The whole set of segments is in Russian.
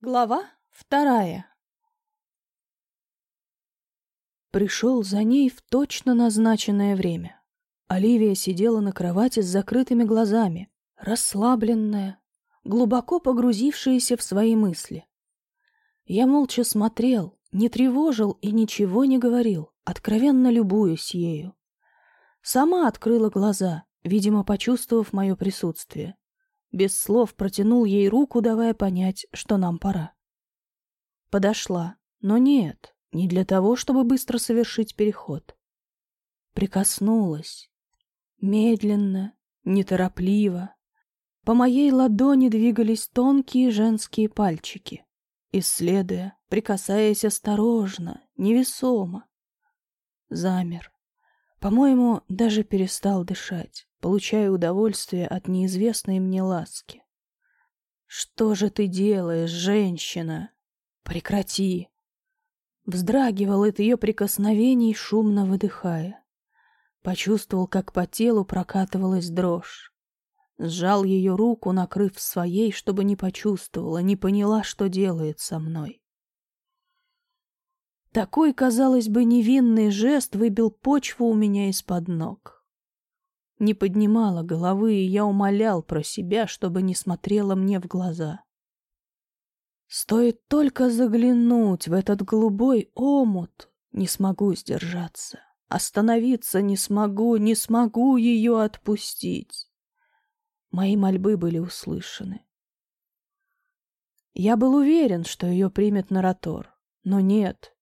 Глава вторая Пришел за ней в точно назначенное время. Оливия сидела на кровати с закрытыми глазами, расслабленная, глубоко погрузившаяся в свои мысли. Я молча смотрел, не тревожил и ничего не говорил, откровенно любуясь ею. Сама открыла глаза, видимо, почувствовав мое присутствие без слов протянул ей руку, давая понять, что нам пора. Подошла, но нет, не для того, чтобы быстро совершить переход. Прикоснулась. Медленно, неторопливо. По моей ладони двигались тонкие женские пальчики, исследуя, прикасаясь осторожно, невесомо. Замер. По-моему, даже перестал дышать получая удовольствие от неизвестной мне ласки. «Что же ты делаешь, женщина? Прекрати!» Вздрагивал от ее прикосновений, шумно выдыхая. Почувствовал, как по телу прокатывалась дрожь. Сжал ее руку, накрыв своей, чтобы не почувствовала, не поняла, что делает со мной. Такой, казалось бы, невинный жест выбил почву у меня из-под ног не поднимала головы, и я умолял про себя, чтобы не смотрела мне в глаза. Стоит только заглянуть в этот голубой омут, не смогу сдержаться. Остановиться не смогу, не смогу ее отпустить. Мои мольбы были услышаны. Я был уверен, что ее примет Наратор, но нет.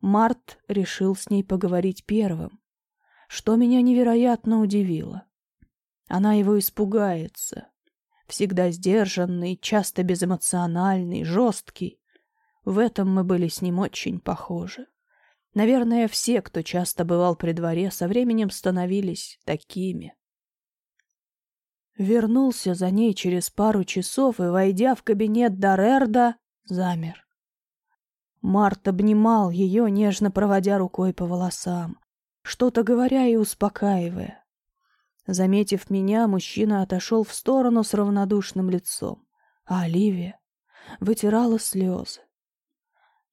Март решил с ней поговорить первым что меня невероятно удивило. Она его испугается. Всегда сдержанный, часто безэмоциональный, жесткий. В этом мы были с ним очень похожи. Наверное, все, кто часто бывал при дворе, со временем становились такими. Вернулся за ней через пару часов и, войдя в кабинет Дарерда, замер. Март обнимал ее, нежно проводя рукой по волосам что-то говоря и успокаивая. Заметив меня, мужчина отошел в сторону с равнодушным лицом, а Оливия вытирала слезы.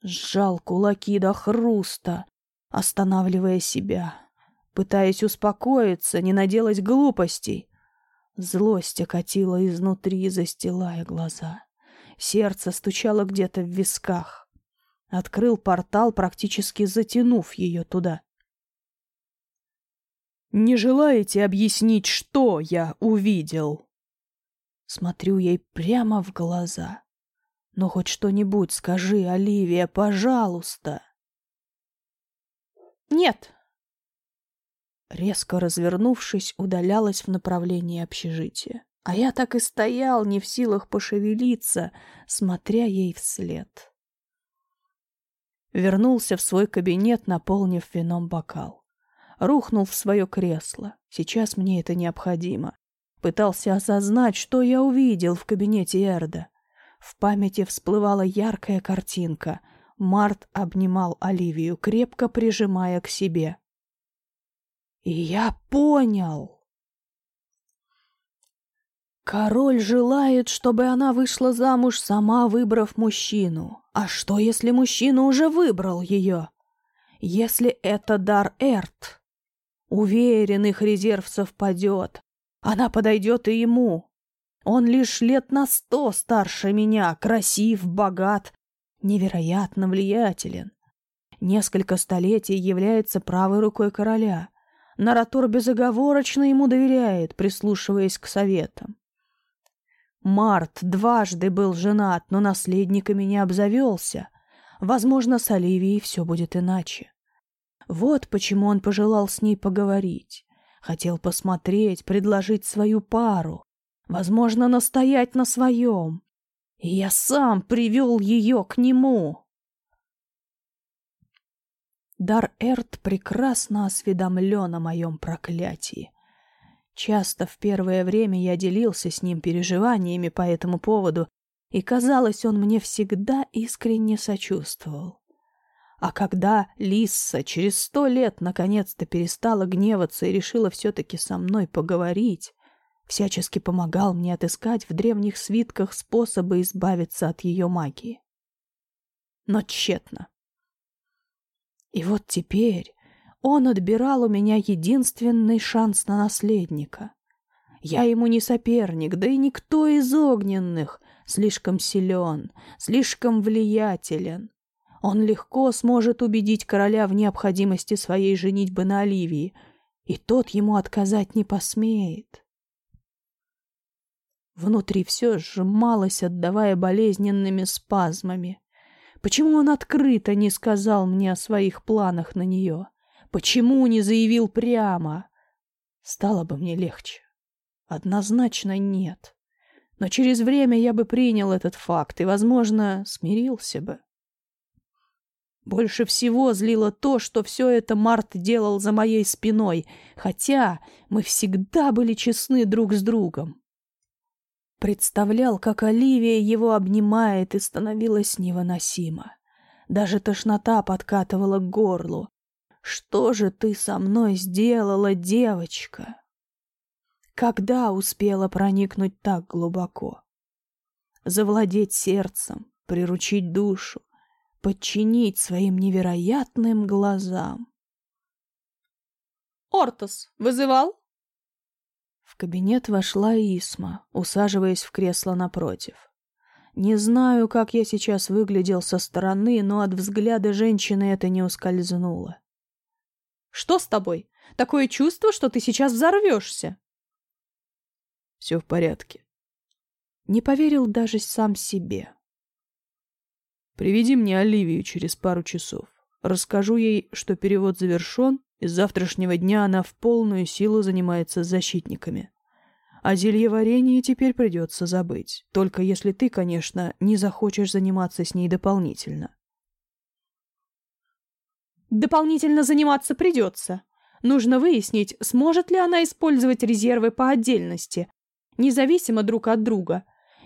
Сжал кулаки до хруста, останавливая себя, пытаясь успокоиться, не наделать глупостей. Злость окатила изнутри, застилая глаза. Сердце стучало где-то в висках. Открыл портал, практически затянув ее туда. Не желаете объяснить, что я увидел? Смотрю ей прямо в глаза. Но хоть что-нибудь скажи, Оливия, пожалуйста. Нет. Резко развернувшись, удалялась в направлении общежития. А я так и стоял, не в силах пошевелиться, смотря ей вслед. Вернулся в свой кабинет, наполнив вином бокал рухнул в свое кресло. Сейчас мне это необходимо. Пытался осознать, что я увидел в кабинете Эрда. В памяти всплывала яркая картинка. Март обнимал Оливию, крепко прижимая к себе. И я понял. Король желает, чтобы она вышла замуж, сама выбрав мужчину. А что, если мужчина уже выбрал ее? Если это дар Эрт? Уверен, их резерв совпадет. Она подойдет и ему. Он лишь лет на сто старше меня, красив, богат, невероятно влиятелен. Несколько столетий является правой рукой короля. Наратор безоговорочно ему доверяет, прислушиваясь к советам. Март дважды был женат, но наследниками не обзавелся. Возможно, с Оливией все будет иначе. Вот почему он пожелал с ней поговорить. Хотел посмотреть, предложить свою пару. Возможно, настоять на своем. И я сам привел ее к нему. Дар Эрт прекрасно осведомлен о моем проклятии. Часто в первое время я делился с ним переживаниями по этому поводу, и, казалось, он мне всегда искренне сочувствовал. А когда Лисса через сто лет наконец-то перестала гневаться и решила все-таки со мной поговорить, всячески помогал мне отыскать в древних свитках способы избавиться от ее магии. Но тщетно. И вот теперь он отбирал у меня единственный шанс на наследника. Я ему не соперник, да и никто из огненных слишком силен, слишком влиятелен. Он легко сможет убедить короля в необходимости своей женитьбы на Оливии, и тот ему отказать не посмеет. Внутри все сжималось, отдавая болезненными спазмами. Почему он открыто не сказал мне о своих планах на нее? Почему не заявил прямо? Стало бы мне легче. Однозначно нет. Но через время я бы принял этот факт и, возможно, смирился бы. Больше всего злило то, что все это Март делал за моей спиной, хотя мы всегда были честны друг с другом. Представлял, как Оливия его обнимает, и становилось невыносимо. Даже тошнота подкатывала к горлу. «Что же ты со мной сделала, девочка?» Когда успела проникнуть так глубоко? Завладеть сердцем, приручить душу, подчинить своим невероятным глазам. «Ортос, вызывал?» В кабинет вошла Исма, усаживаясь в кресло напротив. Не знаю, как я сейчас выглядел со стороны, но от взгляда женщины это не ускользнуло. «Что с тобой? Такое чувство, что ты сейчас взорвешься!» «Все в порядке». Не поверил даже сам себе. Приведи мне Оливию через пару часов. Расскажу ей, что перевод завершен, и с завтрашнего дня она в полную силу занимается защитниками. О зельеварении теперь придется забыть, только если ты, конечно, не захочешь заниматься с ней дополнительно. Дополнительно заниматься придется. Нужно выяснить, сможет ли она использовать резервы по отдельности, независимо друг от друга,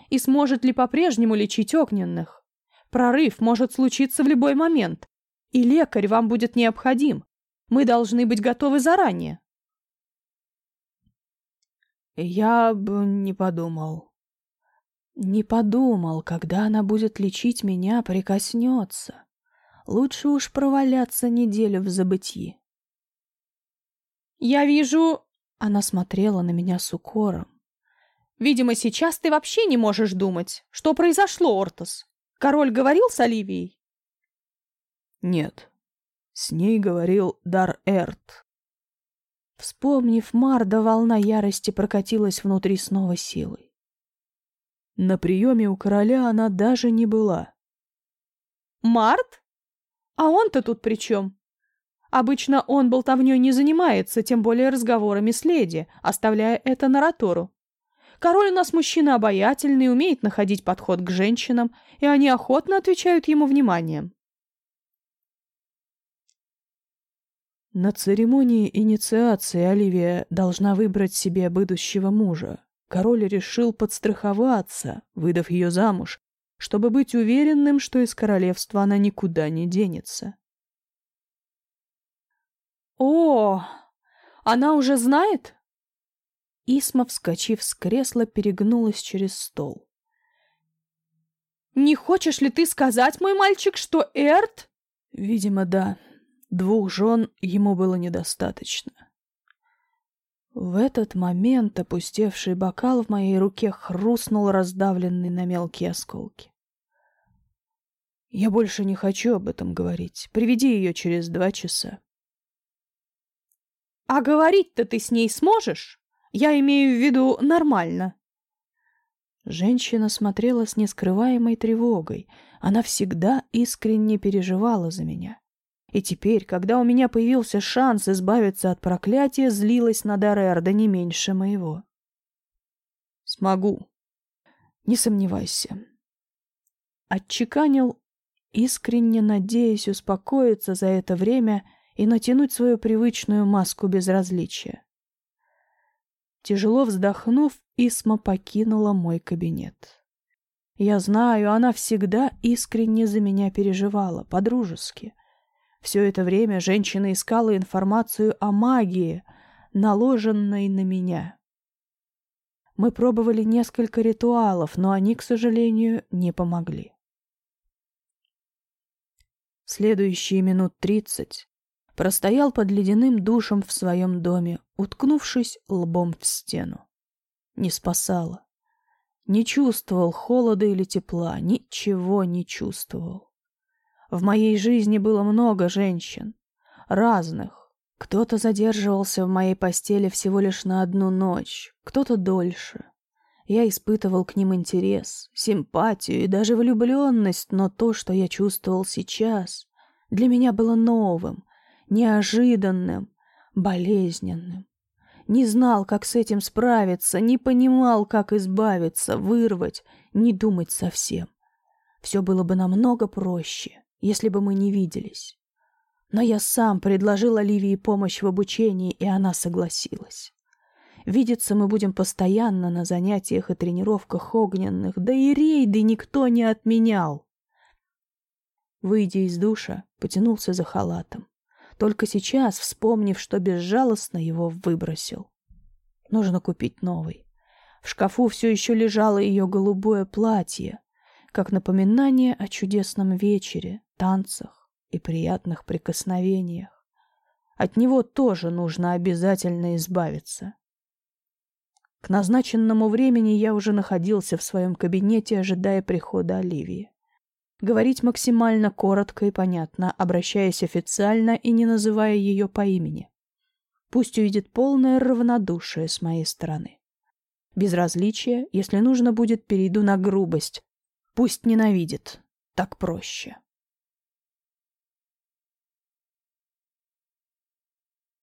и сможет ли по-прежнему лечить огненных. Прорыв может случиться в любой момент, и лекарь вам будет необходим. Мы должны быть готовы заранее. Я бы не подумал. Не подумал, когда она будет лечить меня, прикоснется. Лучше уж проваляться неделю в забытии. Я вижу... Она смотрела на меня с укором. Видимо, сейчас ты вообще не можешь думать. Что произошло, Ортос? Король говорил с Оливией? Нет. С ней говорил Дар Эрт. Вспомнив Марда, волна ярости прокатилась внутри снова силой. На приеме у короля она даже не была. Март? А он-то тут при чем? Обычно он болтовней не занимается, тем более разговорами с леди, оставляя это на Ратору. Король у нас мужчина обаятельный, умеет находить подход к женщинам, и они охотно отвечают ему вниманием. На церемонии инициации Оливия должна выбрать себе будущего мужа. Король решил подстраховаться, выдав ее замуж, чтобы быть уверенным, что из королевства она никуда не денется. «О, она уже знает?» Исма, вскочив с кресла, перегнулась через стол. «Не хочешь ли ты сказать, мой мальчик, что Эрт...» «Видимо, да. Двух жен ему было недостаточно». В этот момент опустевший бокал в моей руке хрустнул, раздавленный на мелкие осколки. «Я больше не хочу об этом говорить. Приведи ее через два часа». «А говорить-то ты с ней сможешь?» Я имею в виду нормально. Женщина смотрела с нескрываемой тревогой. Она всегда искренне переживала за меня. И теперь, когда у меня появился шанс избавиться от проклятия, злилась на Дарерда не меньше моего. «Смогу. Не сомневайся». Отчеканил, искренне надеясь успокоиться за это время и натянуть свою привычную маску безразличия. Тяжело вздохнув, Исма покинула мой кабинет. Я знаю, она всегда искренне за меня переживала, по-дружески. Все это время женщина искала информацию о магии, наложенной на меня. Мы пробовали несколько ритуалов, но они, к сожалению, не помогли. Следующие минут тридцать простоял под ледяным душем в своем доме, уткнувшись лбом в стену. Не спасало. Не чувствовал холода или тепла, ничего не чувствовал. В моей жизни было много женщин, разных. Кто-то задерживался в моей постели всего лишь на одну ночь, кто-то дольше. Я испытывал к ним интерес, симпатию и даже влюбленность, но то, что я чувствовал сейчас, для меня было новым, неожиданным, болезненным. Не знал, как с этим справиться, не понимал, как избавиться, вырвать, не думать совсем. Все было бы намного проще, если бы мы не виделись. Но я сам предложил Оливии помощь в обучении, и она согласилась. Видеться мы будем постоянно на занятиях и тренировках огненных, да и рейды никто не отменял. Выйдя из душа, потянулся за халатом. Только сейчас, вспомнив, что безжалостно его выбросил. Нужно купить новый. В шкафу все еще лежало ее голубое платье, как напоминание о чудесном вечере, танцах и приятных прикосновениях. От него тоже нужно обязательно избавиться. К назначенному времени я уже находился в своем кабинете, ожидая прихода Оливии. Говорить максимально коротко и понятно, обращаясь официально и не называя ее по имени. Пусть увидит полное равнодушие с моей стороны. Безразличие, если нужно будет, перейду на грубость. Пусть ненавидит. Так проще.